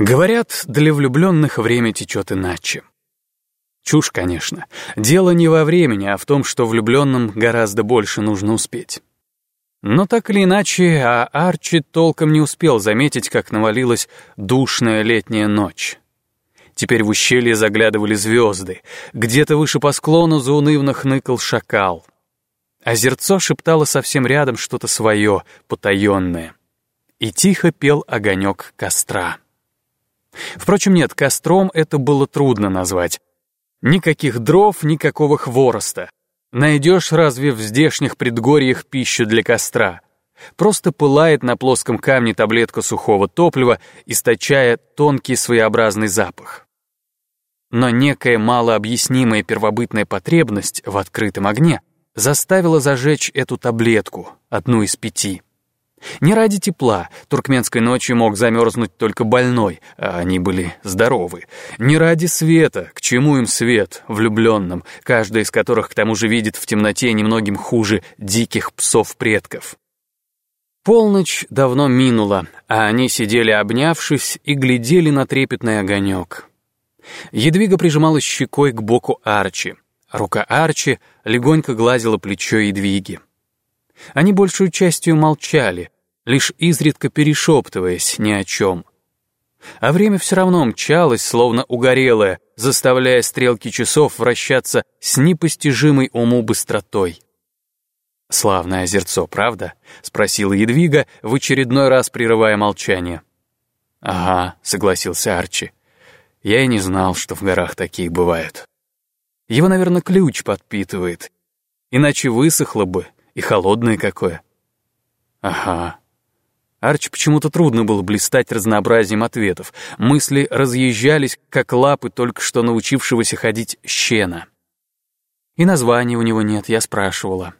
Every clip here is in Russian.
Говорят, для влюбленных время течет иначе. Чушь, конечно. Дело не во времени, а в том, что влюбленным гораздо больше нужно успеть. Но так или иначе, а Арчи толком не успел заметить, как навалилась душная летняя ночь. Теперь в ущелье заглядывали звезды. Где-то выше по склону заунывно хныкал шакал. Озерцо шептало совсем рядом что-то свое, потаенное. И тихо пел огонек костра. Впрочем, нет, костром это было трудно назвать. Никаких дров, никакого хвороста. Найдешь разве в здешних предгорьях пищу для костра? Просто пылает на плоском камне таблетка сухого топлива, источая тонкий своеобразный запах. Но некая малообъяснимая первобытная потребность в открытом огне заставила зажечь эту таблетку, одну из пяти. Не ради тепла, туркменской ночью мог замерзнуть только больной, а они были здоровы. Не ради света, к чему им свет, влюбленным, каждый из которых к тому же видит в темноте немногим хуже диких псов-предков. Полночь давно минула, а они сидели обнявшись и глядели на трепетный огонек. Едвига прижималась щекой к боку Арчи. Рука Арчи легонько гладила плечо Едвиги. Они большую частью молчали, лишь изредка перешептываясь ни о чем. А время все равно мчалось, словно угорелое, заставляя стрелки часов вращаться с непостижимой уму быстротой. «Славное озерцо, правда?» — спросила Едвига, в очередной раз прерывая молчание. «Ага», — согласился Арчи. «Я и не знал, что в горах такие бывают. Его, наверное, ключ подпитывает. Иначе высохло бы, и холодное какое. Ага. Арчи почему-то трудно было блистать разнообразием ответов. Мысли разъезжались, как лапы только что научившегося ходить щена. И названия у него нет, я спрашивала.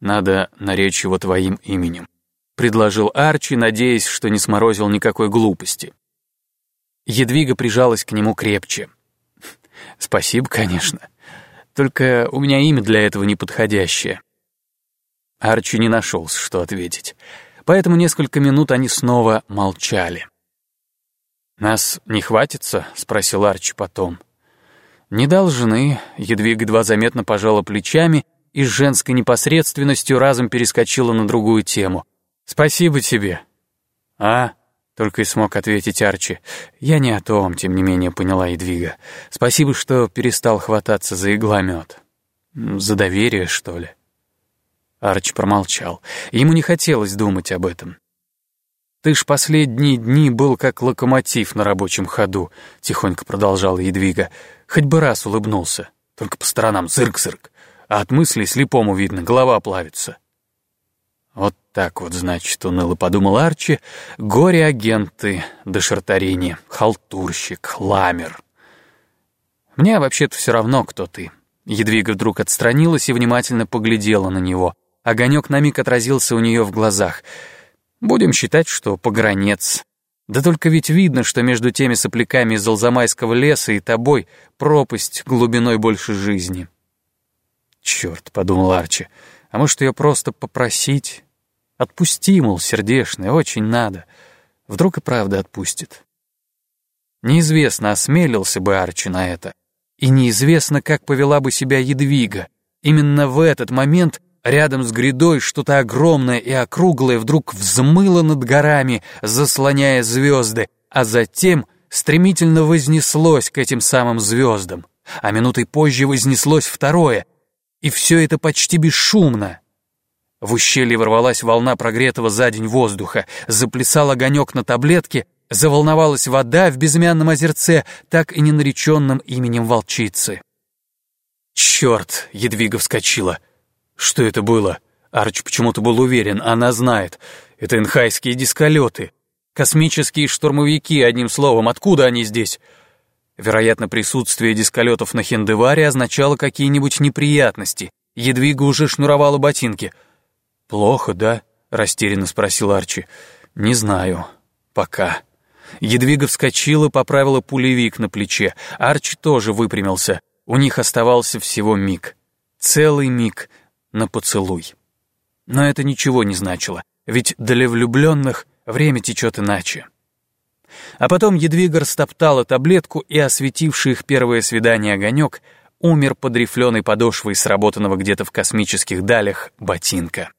Надо наречь его твоим именем. Предложил Арчи, надеясь, что не сморозил никакой глупости. Едвига прижалась к нему крепче. «Спасибо, конечно. Только у меня имя для этого неподходящее. Арчи не нашелся, что ответить. Поэтому несколько минут они снова молчали. «Нас не хватится?» — спросил Арчи потом. «Не должны», — Едвига едва заметно пожала плечами и с женской непосредственностью разом перескочила на другую тему. «Спасибо тебе». «А?» — только и смог ответить Арчи. «Я не о том», — тем не менее поняла Едвига. «Спасибо, что перестал хвататься за игломет. За доверие, что ли?» Арч промолчал. Ему не хотелось думать об этом. «Ты ж последние дни был как локомотив на рабочем ходу», — тихонько продолжала Едвига. «Хоть бы раз улыбнулся. Только по сторонам зырк-зырк. А от мыслей слепому видно, голова плавится». «Вот так вот, значит, уныло подумал Арчи. Горе-агенты, дешартарини, халтурщик, ламер. Мне вообще-то все равно, кто ты». Едвига вдруг отстранилась и внимательно поглядела на него — Огонек на миг отразился у нее в глазах. Будем считать, что погранец. Да только ведь видно, что между теми сопляками из Алзамайского леса и тобой пропасть глубиной больше жизни. «Черт», — подумал Арчи, — «а может, ее просто попросить? Отпусти, мол, сердешный, очень надо. Вдруг и правда отпустит». Неизвестно, осмелился бы Арчи на это. И неизвестно, как повела бы себя Едвига. Именно в этот момент Рядом с грядой что-то огромное и округлое вдруг взмыло над горами, заслоняя звезды, а затем стремительно вознеслось к этим самым звездам. А минутой позже вознеслось второе, и все это почти бесшумно. В ущелье ворвалась волна прогретого за день воздуха, заплясал огонек на таблетке, заволновалась вода в безымянном озерце, так и не нареченным именем волчицы. «Черт!» — Едвига вскочила — что это было? Арч почему-то был уверен, она знает. Это инхайские дисколеты. Космические штурмовики, одним словом, откуда они здесь? Вероятно, присутствие дисколетов на Хендеваре означало какие-нибудь неприятности. Едвига уже шнуровала ботинки. «Плохо, да?» — растерянно спросил Арчи. «Не знаю. Пока». Едвига вскочила, поправила пулевик на плече. Арчи тоже выпрямился. У них оставался всего миг. Целый миг, на поцелуй. Но это ничего не значило, ведь для влюбленных время течет иначе. А потом Едвига растоптала таблетку, и осветивший их первое свидание огонек умер под рифленой подошвой сработанного где-то в космических далях ботинка.